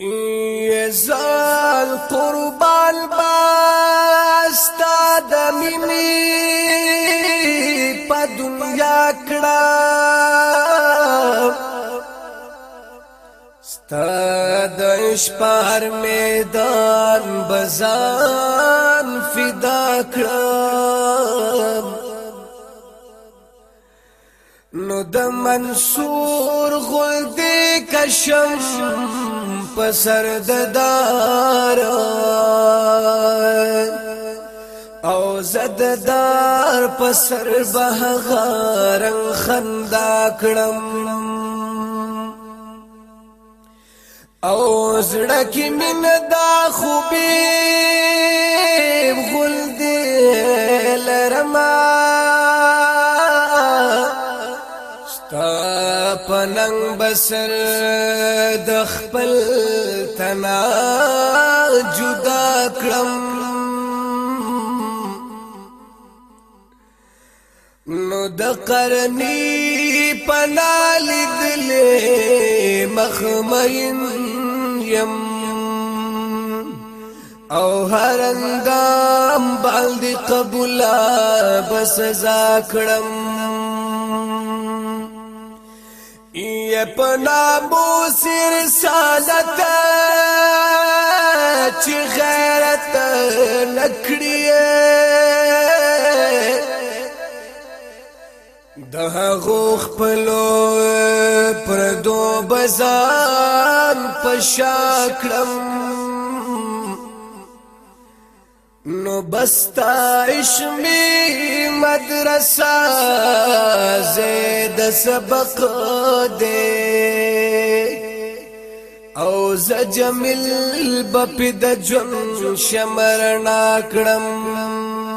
يزال قرب باستا د مینې په دنیا کړه ستا د شپار میدان بزان فدا کړه نو منصور غلدی کشم پسر ددار او زددار پسر بهغارن خندا کړم او زړه کې من دا خوبي غل دې لرمه پلنګ بسر د خپل تنا جدا کړم نو د قرنی پنال دل مخمین یم او هر اندام باندې قبولا بس زاکړم پنامو سر سالت چې غیرت نکړي ده غوخ پلو پر دو بزان پشاکړم نو بستا عشمی مدرسہ زید سبق دے او ز جمیل بپد جن شمرنا کړم